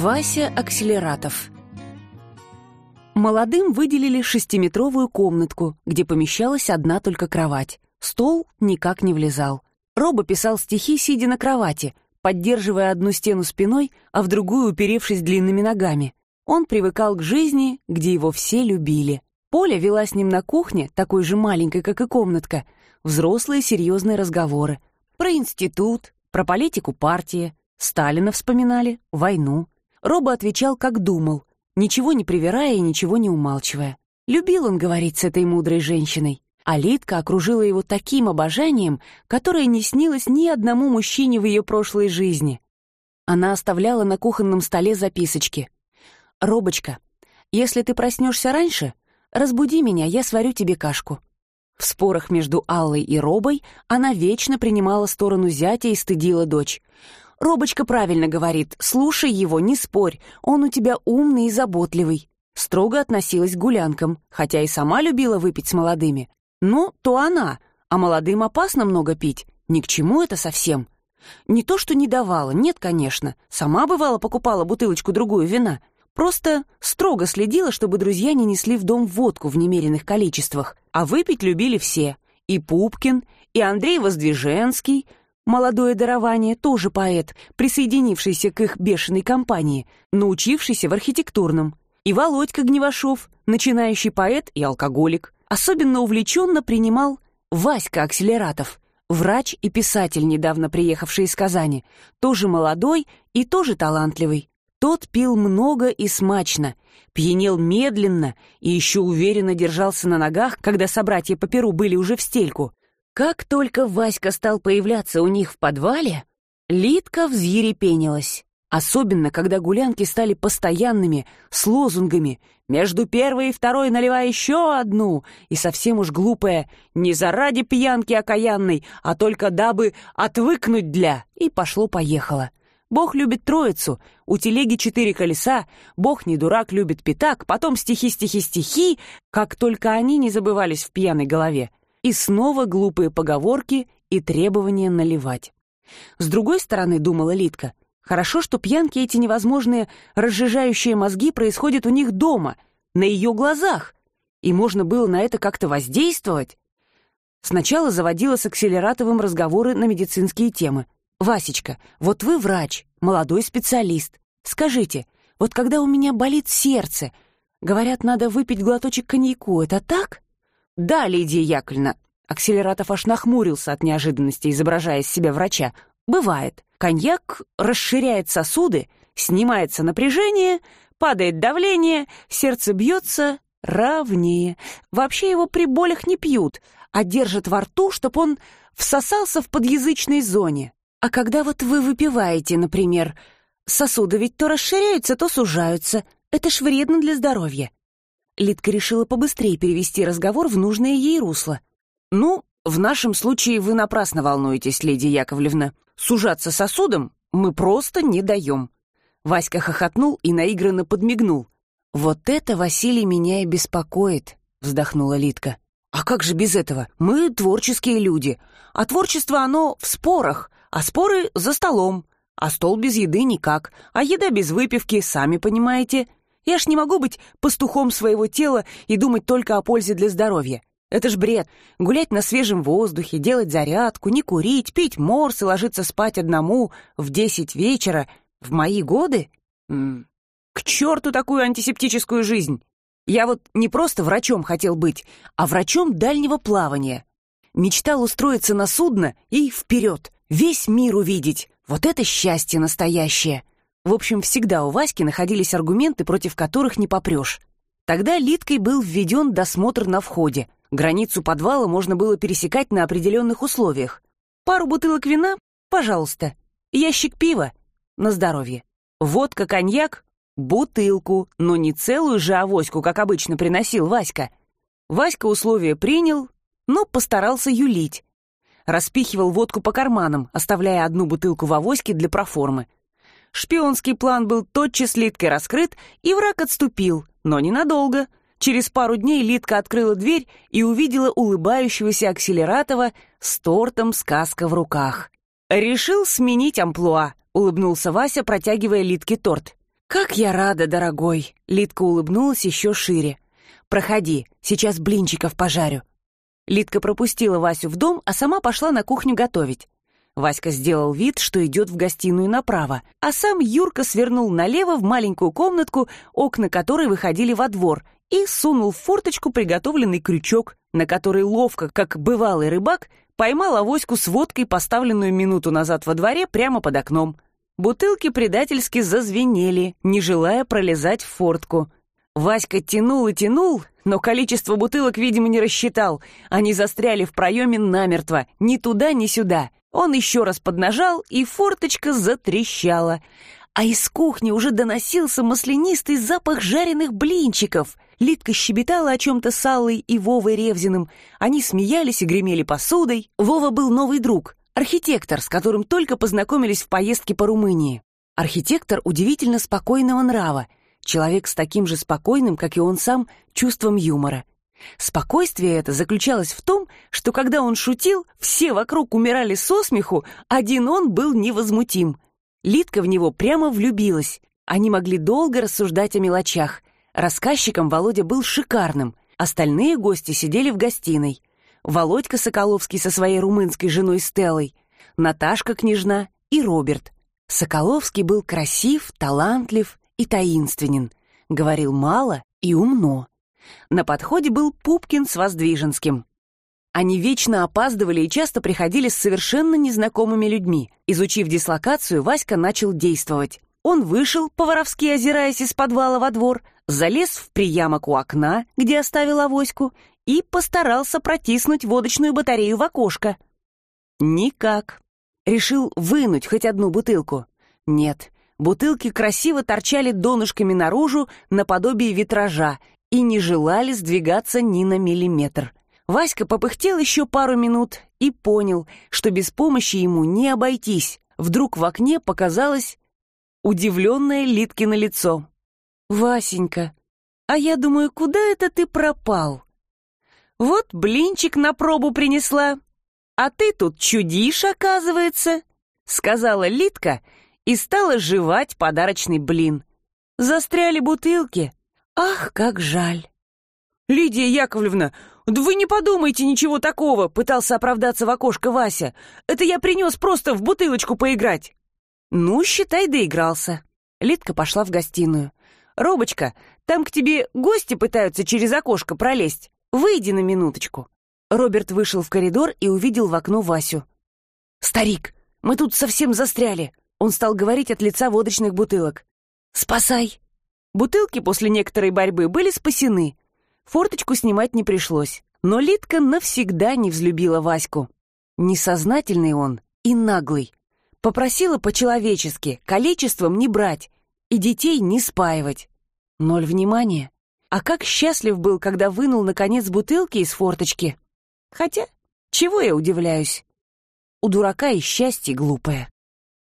Вася Акселератов Молодым выделили шестиметровую комнатку, где помещалась одна только кровать. Стол никак не влезал. Роба писал стихи, сидя на кровати, поддерживая одну стену спиной, а в другую уперевшись длинными ногами. Он привыкал к жизни, где его все любили. Поля вела с ним на кухне, такой же маленькой, как и комнатка, взрослые серьезные разговоры. Про институт, про политику партии, Сталина вспоминали, войну. Роба отвечал, как думал, ничего не привирая и ничего не умалчивая. Любил он говорить с этой мудрой женщиной. А Литка окружила его таким обожанием, которое не снилось ни одному мужчине в ее прошлой жизни. Она оставляла на кухонном столе записочки. «Робочка, если ты проснешься раньше, разбуди меня, я сварю тебе кашку». В спорах между Аллой и Робой она вечно принимала сторону зятя и стыдила дочь. Робочка правильно говорит, слушай его, не спорь, он у тебя умный и заботливый. Строго относилась к гулянкам, хотя и сама любила выпить с молодыми. Ну, то она, а молодым опасно много пить, ни к чему это совсем. Не то, что не давала, нет, конечно, сама бывало покупала бутылочку-другую вина. Просто строго следила, чтобы друзья не несли в дом водку в немеренных количествах, а выпить любили все. И Пупкин, и Андрей Воздвиженский, Молодое дарование тоже поэт, присоединившийся к их бешеной компании, научившийся в архитектурном. И Володька Гневашов, начинающий поэт и алкоголик. Особенно увлеченно принимал Васька Акселератов, врач и писатель, недавно приехавший из Казани, тоже молодой и тоже талантливый. Тот пил много и смачно, пьянел медленно и еще уверенно держался на ногах, когда собратья по перу были уже в стельку. Как только Васька стал появляться у них в подвале, Литка взъерепенилась. Особенно, когда гулянки стали постоянными, с лозунгами «Между первой и второй наливай еще одну» и совсем уж глупая «Не заради пьянки окаянной, а только дабы отвыкнуть для» и пошло-поехало. Бог любит троицу, у телеги четыре колеса, Бог не дурак, любит пятак, потом стихи-стихи-стихи, как только они не забывались в пьяной голове. И снова глупые поговорки и требования наливать. С другой стороны, думала Литка, хорошо, что пьянки эти невозможные, разжижающие мозги происходят у них дома, на ее глазах, и можно было на это как-то воздействовать. Сначала заводила с Акселератовым разговоры на медицинские темы. «Васечка, вот вы врач, молодой специалист. Скажите, вот когда у меня болит сердце, говорят, надо выпить глоточек коньяку, это так?» «Да, Лидия Яковлевна». Акселератов аж нахмурился от неожиданности, изображая из себя врача. «Бывает. Коньяк расширяет сосуды, снимается напряжение, падает давление, сердце бьется ровнее. Вообще его при болях не пьют, а держат во рту, чтобы он всосался в подъязычной зоне. А когда вот вы выпиваете, например, сосуды ведь то расширяются, то сужаются. Это ж вредно для здоровья. Лидка решила побыстрее перевести разговор в нужное ей русло. «Ну, в нашем случае вы напрасно волнуетесь, леди Яковлевна. Сужаться сосудом мы просто не даем». Васька хохотнул и наигранно подмигнул. «Вот это, Василий, меня и беспокоит», — вздохнула Лидка. «А как же без этого? Мы творческие люди. А творчество оно в спорах, а споры за столом. А стол без еды никак, а еда без выпивки, сами понимаете. Я ж не могу быть пастухом своего тела и думать только о пользе для здоровья. Это ж бред. Гулять на свежем воздухе, делать зарядку, не курить, пить морс и ложиться спать одному в десять вечера в мои годы? М -м. К черту такую антисептическую жизнь! Я вот не просто врачом хотел быть, а врачом дальнего плавания. Мечтал устроиться на судно и вперед, весь мир увидеть. Вот это счастье настоящее! В общем, всегда у Васьки находились аргументы, против которых не попрешь. Тогда Литкой был введен досмотр на входе. Границу подвала можно было пересекать на определенных условиях. Пару бутылок вина — пожалуйста. Ящик пива — на здоровье. Водка, коньяк — бутылку, но не целую же авоську, как обычно приносил Васька. Васька условия принял, но постарался юлить. Распихивал водку по карманам, оставляя одну бутылку в авоське для проформы — Шпионский план был тотчас Литкой раскрыт, и враг отступил, но ненадолго. Через пару дней Литка открыла дверь и увидела улыбающегося Акселератова с тортом сказка в руках. «Решил сменить амплуа», — улыбнулся Вася, протягивая Литке торт. «Как я рада, дорогой!» — Литка улыбнулась еще шире. «Проходи, сейчас блинчиков пожарю». Литка пропустила Васю в дом, а сама пошла на кухню готовить. Васька сделал вид, что идет в гостиную направо, а сам Юрка свернул налево в маленькую комнатку, окна которой выходили во двор, и сунул в форточку приготовленный крючок, на который ловко, как бывалый рыбак, поймал авоську с водкой, поставленную минуту назад во дворе прямо под окном. Бутылки предательски зазвенели, не желая пролезать в фортку. Васька тянул и тянул, но количество бутылок, видимо, не рассчитал. Они застряли в проеме намертво, ни туда, ни сюда. Он еще раз поднажал, и форточка затрещала. А из кухни уже доносился маслянистый запах жареных блинчиков. Литка щебетала о чем-то с Аллой и Вовой Ревзиным. Они смеялись и гремели посудой. Вова был новый друг, архитектор, с которым только познакомились в поездке по Румынии. Архитектор удивительно спокойного нрава, человек с таким же спокойным, как и он сам, чувством юмора. Спокойствие это заключалось в том, что когда он шутил, все вокруг умирали со смеху, один он был невозмутим. Лидка в него прямо влюбилась. Они могли долго рассуждать о мелочах. Рассказчиком Володя был шикарным. Остальные гости сидели в гостиной. Володька Соколовский со своей румынской женой Стеллой, Наташка Княжна и Роберт. Соколовский был красив, талантлив и таинственен. Говорил мало и умно. На подходе был Пупкин с Воздвиженским. Они вечно опаздывали и часто приходили с совершенно незнакомыми людьми. Изучив дислокацию, Васька начал действовать. Он вышел, по-воровски озираясь из подвала во двор, залез в приямок у окна, где оставил авоську, и постарался протиснуть водочную батарею в окошко. Никак. Решил вынуть хоть одну бутылку. Нет, бутылки красиво торчали донышками наружу наподобие витража и не желали сдвигаться ни на миллиметр. Васька попыхтел еще пару минут и понял, что без помощи ему не обойтись. Вдруг в окне показалось удивленное Литкино лицо. «Васенька, а я думаю, куда это ты пропал? Вот блинчик на пробу принесла, а ты тут чудишь, оказывается», — сказала Литка и стала жевать подарочный блин. Застряли бутылки, Ах, как жаль. Лидия Яковлевна, да вы не подумайте ничего такого, пытался оправдаться в окошко Вася. Это я принес просто в бутылочку поиграть. Ну, считай, доигрался. Лидка пошла в гостиную. «Робочка, там к тебе гости пытаются через окошко пролезть. Выйди на минуточку». Роберт вышел в коридор и увидел в окно Васю. «Старик, мы тут совсем застряли!» Он стал говорить от лица водочных бутылок. «Спасай!» Бутылки после некоторой борьбы были спасены. Форточку снимать не пришлось. Но Литка навсегда не взлюбила Ваську. Несознательный он и наглый. Попросила по-человечески, количеством не брать и детей не спаивать. Ноль внимания. А как счастлив был, когда вынул, наконец, бутылки из форточки. Хотя, чего я удивляюсь? У дурака и счастье глупое.